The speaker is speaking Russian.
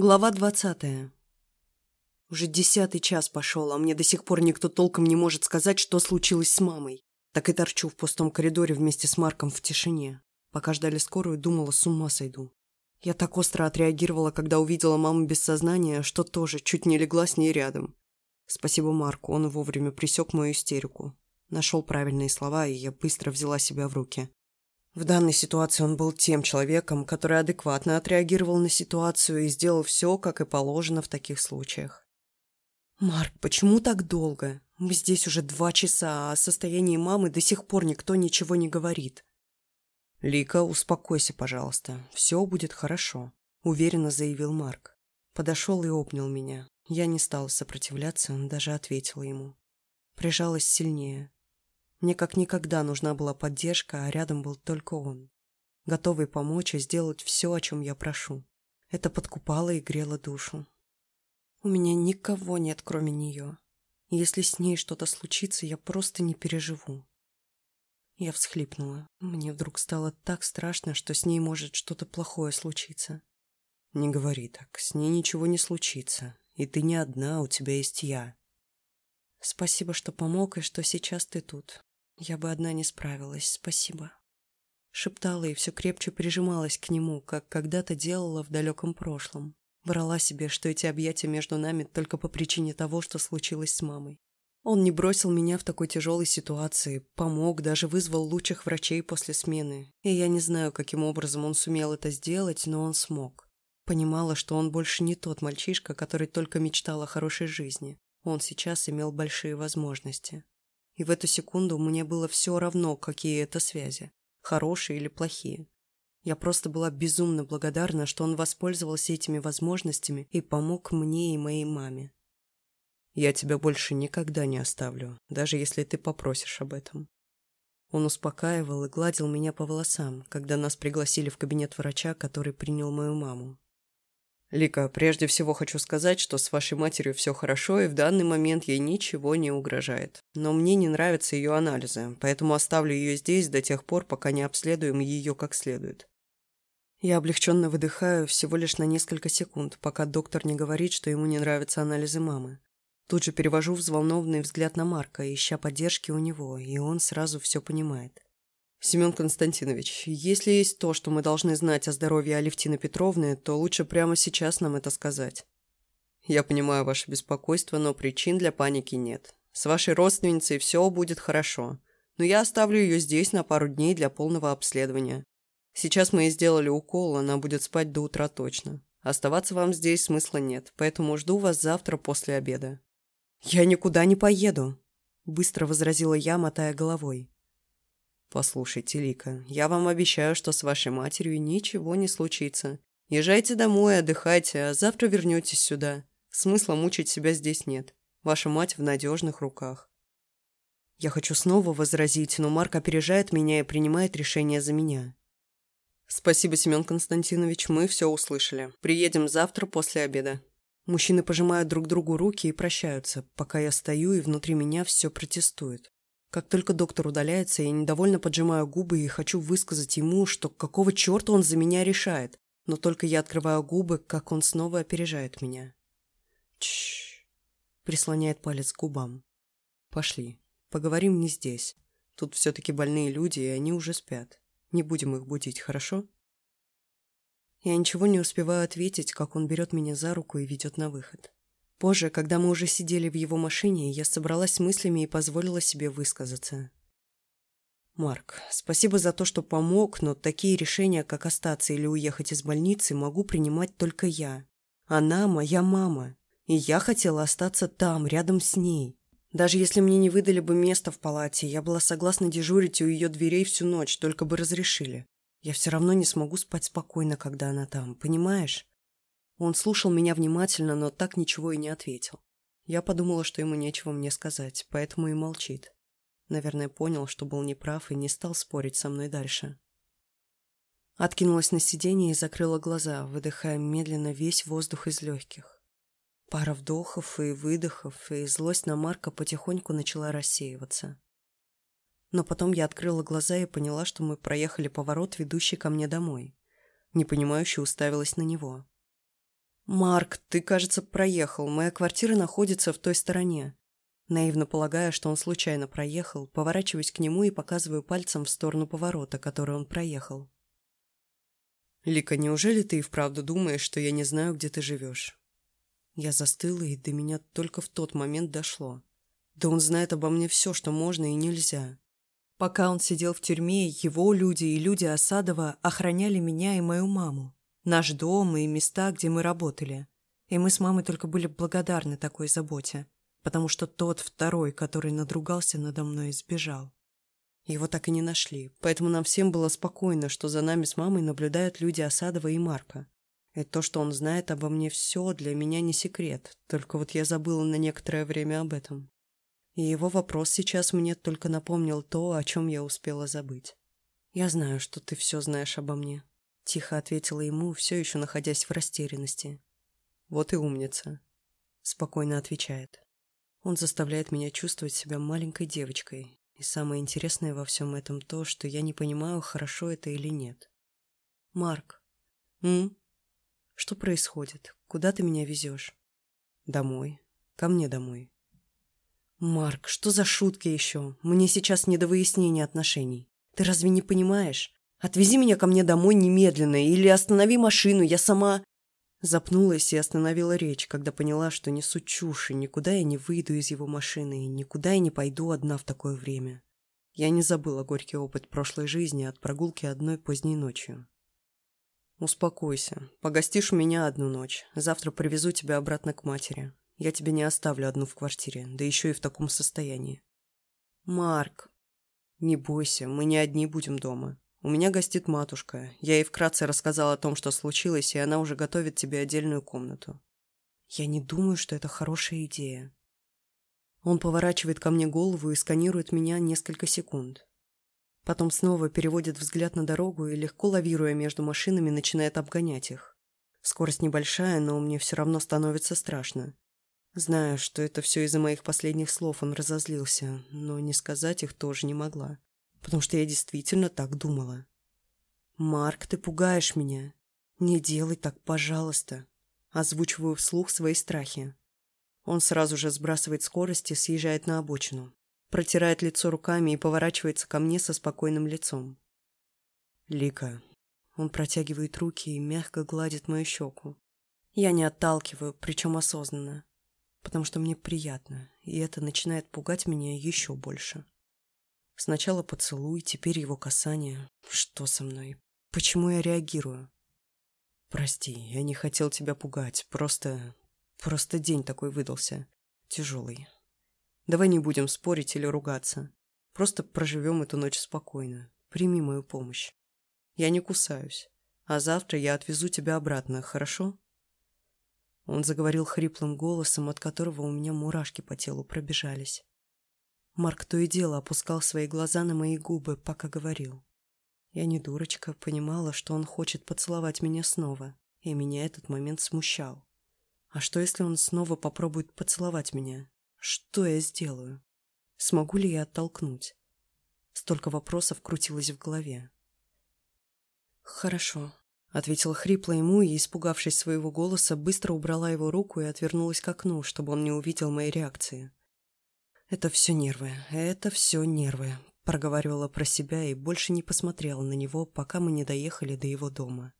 Глава двадцатая. Уже десятый час пошел, а мне до сих пор никто толком не может сказать, что случилось с мамой. Так и торчу в пустом коридоре вместе с Марком в тишине. Пока ждали скорую, думала, с ума сойду. Я так остро отреагировала, когда увидела маму без сознания, что тоже чуть не легла с ней рядом. Спасибо Марку, он вовремя присек мою истерику. Нашел правильные слова, и я быстро взяла себя в руки. В данной ситуации он был тем человеком, который адекватно отреагировал на ситуацию и сделал все, как и положено в таких случаях. «Марк, почему так долго? Мы здесь уже два часа, а о состоянии мамы до сих пор никто ничего не говорит». «Лика, успокойся, пожалуйста. Все будет хорошо», — уверенно заявил Марк. Подошел и обнял меня. Я не стала сопротивляться, даже ответила ему. Прижалась сильнее. Мне как никогда нужна была поддержка, а рядом был только он. Готовый помочь и сделать все, о чем я прошу. Это подкупало и грело душу. У меня никого нет, кроме нее. если с ней что-то случится, я просто не переживу. Я всхлипнула. Мне вдруг стало так страшно, что с ней может что-то плохое случиться. Не говори так, с ней ничего не случится. И ты не одна, у тебя есть я. Спасибо, что помог и что сейчас ты тут. Я бы одна не справилась, спасибо. Шептала и все крепче прижималась к нему, как когда-то делала в далеком прошлом. Врала себе, что эти объятия между нами только по причине того, что случилось с мамой. Он не бросил меня в такой тяжелой ситуации, помог, даже вызвал лучших врачей после смены. И я не знаю, каким образом он сумел это сделать, но он смог. Понимала, что он больше не тот мальчишка, который только мечтал о хорошей жизни. Он сейчас имел большие возможности. И в эту секунду мне было все равно, какие это связи, хорошие или плохие. Я просто была безумно благодарна, что он воспользовался этими возможностями и помог мне и моей маме. «Я тебя больше никогда не оставлю, даже если ты попросишь об этом». Он успокаивал и гладил меня по волосам, когда нас пригласили в кабинет врача, который принял мою маму. «Лика, прежде всего хочу сказать, что с вашей матерью все хорошо, и в данный момент ей ничего не угрожает. Но мне не нравятся ее анализы, поэтому оставлю ее здесь до тех пор, пока не обследуем ее как следует». Я облегченно выдыхаю всего лишь на несколько секунд, пока доктор не говорит, что ему не нравятся анализы мамы. Тут же перевожу взволнованный взгляд на Марка, ища поддержки у него, и он сразу все понимает. «Семен Константинович, если есть то, что мы должны знать о здоровье Алевтины Петровны, то лучше прямо сейчас нам это сказать. Я понимаю ваше беспокойство, но причин для паники нет. С вашей родственницей все будет хорошо, но я оставлю ее здесь на пару дней для полного обследования. Сейчас мы ей сделали укол, она будет спать до утра точно. Оставаться вам здесь смысла нет, поэтому жду вас завтра после обеда». «Я никуда не поеду», – быстро возразила я, мотая головой. «Послушайте, Лика, я вам обещаю, что с вашей матерью ничего не случится. Езжайте домой, отдыхайте, а завтра вернетесь сюда. Смысла мучить себя здесь нет. Ваша мать в надежных руках». Я хочу снова возразить, но Марк опережает меня и принимает решение за меня. «Спасибо, Семен Константинович, мы все услышали. Приедем завтра после обеда». Мужчины пожимают друг другу руки и прощаются, пока я стою и внутри меня все протестует. Как только доктор удаляется, я недовольно поджимаю губы и хочу высказать ему, что какого черта он за меня решает. Но только я открываю губы, как он снова опережает меня. Чш. Прислоняет палец к губам. Пошли. Поговорим не здесь. Тут все-таки больные люди, и они уже спят. Не будем их будить, хорошо? Я ничего не успеваю ответить, как он берет меня за руку и ведет на выход. Позже, когда мы уже сидели в его машине, я собралась мыслями и позволила себе высказаться. «Марк, спасибо за то, что помог, но такие решения, как остаться или уехать из больницы, могу принимать только я. Она моя мама, и я хотела остаться там, рядом с ней. Даже если мне не выдали бы место в палате, я была согласна дежурить у ее дверей всю ночь, только бы разрешили. Я все равно не смогу спать спокойно, когда она там, понимаешь? Он слушал меня внимательно, но так ничего и не ответил. Я подумала, что ему нечего мне сказать, поэтому и молчит. Наверное, понял, что был неправ и не стал спорить со мной дальше. Откинулась на сиденье и закрыла глаза, выдыхая медленно весь воздух из легких. Пара вдохов и выдохов, и злость на Марка потихоньку начала рассеиваться. Но потом я открыла глаза и поняла, что мы проехали поворот, ведущий ко мне домой. Непонимающе уставилась на него. «Марк, ты, кажется, проехал. Моя квартира находится в той стороне». Наивно полагая, что он случайно проехал, поворачиваюсь к нему и показываю пальцем в сторону поворота, который он проехал. «Лика, неужели ты и вправду думаешь, что я не знаю, где ты живешь?» Я застыла, и до меня только в тот момент дошло. Да он знает обо мне все, что можно и нельзя. Пока он сидел в тюрьме, его люди и люди Осадова охраняли меня и мою маму, наш дом и места, где мы работали. И мы с мамой только были благодарны такой заботе, потому что тот второй, который надругался надо мной, сбежал. Его так и не нашли, поэтому нам всем было спокойно, что за нами с мамой наблюдают люди Осадова и Марка. И то, что он знает обо мне все, для меня не секрет, только вот я забыла на некоторое время об этом. И его вопрос сейчас мне только напомнил то, о чем я успела забыть. «Я знаю, что ты все знаешь обо мне», — тихо ответила ему, все еще находясь в растерянности. «Вот и умница», — спокойно отвечает. Он заставляет меня чувствовать себя маленькой девочкой, и самое интересное во всем этом то, что я не понимаю, хорошо это или нет. «Марк, м? Что происходит? Куда ты меня везешь?» «Домой. Ко мне домой. «Марк, что за шутки еще? Мне сейчас не до выяснения отношений. Ты разве не понимаешь? Отвези меня ко мне домой немедленно или останови машину, я сама...» Запнулась и остановила речь, когда поняла, что несу чушь, и никуда я не выйду из его машины, и никуда я не пойду одна в такое время. Я не забыла горький опыт прошлой жизни от прогулки одной поздней ночью. «Успокойся. Погостишь у меня одну ночь. Завтра привезу тебя обратно к матери. Я тебя не оставлю одну в квартире, да еще и в таком состоянии. Марк, не бойся, мы не одни будем дома. У меня гостит матушка. Я ей вкратце рассказала о том, что случилось, и она уже готовит тебе отдельную комнату. Я не думаю, что это хорошая идея. Он поворачивает ко мне голову и сканирует меня несколько секунд. Потом снова переводит взгляд на дорогу и, легко лавируя между машинами, начинает обгонять их. Скорость небольшая, но мне все равно становится страшно. Знаю, что это все из-за моих последних слов он разозлился, но не сказать их тоже не могла, потому что я действительно так думала. «Марк, ты пугаешь меня. Не делай так, пожалуйста». Озвучиваю вслух свои страхи. Он сразу же сбрасывает скорость и съезжает на обочину. Протирает лицо руками и поворачивается ко мне со спокойным лицом. «Лика». Он протягивает руки и мягко гладит мою щеку. Я не отталкиваю, причем осознанно потому что мне приятно, и это начинает пугать меня еще больше. Сначала поцелуй, теперь его касание. Что со мной? Почему я реагирую? Прости, я не хотел тебя пугать, просто... Просто день такой выдался. Тяжелый. Давай не будем спорить или ругаться. Просто проживем эту ночь спокойно. Прими мою помощь. Я не кусаюсь. А завтра я отвезу тебя обратно, хорошо? Он заговорил хриплым голосом, от которого у меня мурашки по телу пробежались. Марк то и дело опускал свои глаза на мои губы, пока говорил. Я не дурочка, понимала, что он хочет поцеловать меня снова, и меня этот момент смущал. А что, если он снова попробует поцеловать меня? Что я сделаю? Смогу ли я оттолкнуть? Столько вопросов крутилось в голове. «Хорошо», Ответила хрипло ему и, испугавшись своего голоса, быстро убрала его руку и отвернулась к окну, чтобы он не увидел моей реакции. «Это все нервы, это все нервы», — проговаривала про себя и больше не посмотрела на него, пока мы не доехали до его дома.